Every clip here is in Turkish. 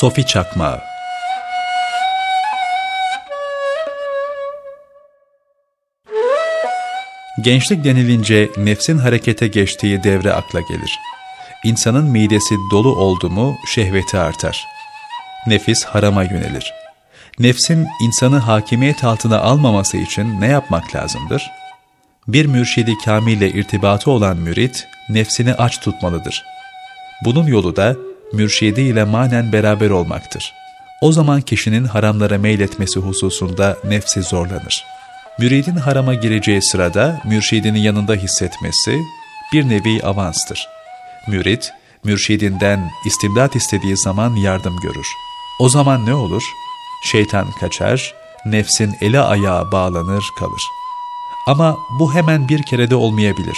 Sofi Çakmağı Gençlik denilince nefsin harekete geçtiği devre akla gelir. İnsanın midesi dolu oldu mu şehveti artar. Nefis harama yönelir. Nefsin insanı hakimiyet altına almaması için ne yapmak lazımdır? Bir mürşidi kamille irtibatı olan mürit, nefsini aç tutmalıdır. Bunun yolu da mürşidi ile manen beraber olmaktır. O zaman kişinin haramlara meyletmesi hususunda nefsi zorlanır. Müridin harama gireceği sırada mürşidinin yanında hissetmesi bir nevi avanstır. Mürid, mürşidinden istimdat istediği zaman yardım görür. O zaman ne olur? Şeytan kaçar, nefsin eli ayağı bağlanır kalır. Ama bu hemen bir kerede olmayabilir.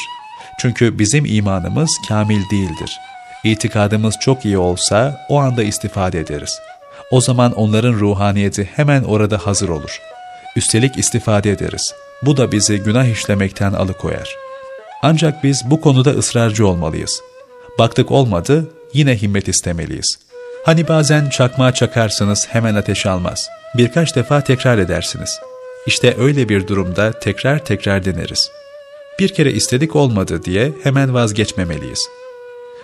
Çünkü bizim imanımız kamil değildir. İtikadımız çok iyi olsa o anda istifade ederiz. O zaman onların ruhaniyeti hemen orada hazır olur. Üstelik istifade ederiz. Bu da bizi günah işlemekten alıkoyar. Ancak biz bu konuda ısrarcı olmalıyız. Baktık olmadı, yine himmet istemeliyiz. Hani bazen çakmağa çakarsınız hemen ateş almaz. Birkaç defa tekrar edersiniz. İşte öyle bir durumda tekrar tekrar deneriz. Bir kere istedik olmadı diye hemen vazgeçmemeliyiz.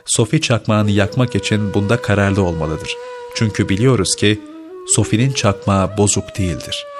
Sofi çakmağını yakmak için bunda kararlı olmalıdır. Çünkü biliyoruz ki Sofi'nin çakmağı bozuk değildir.''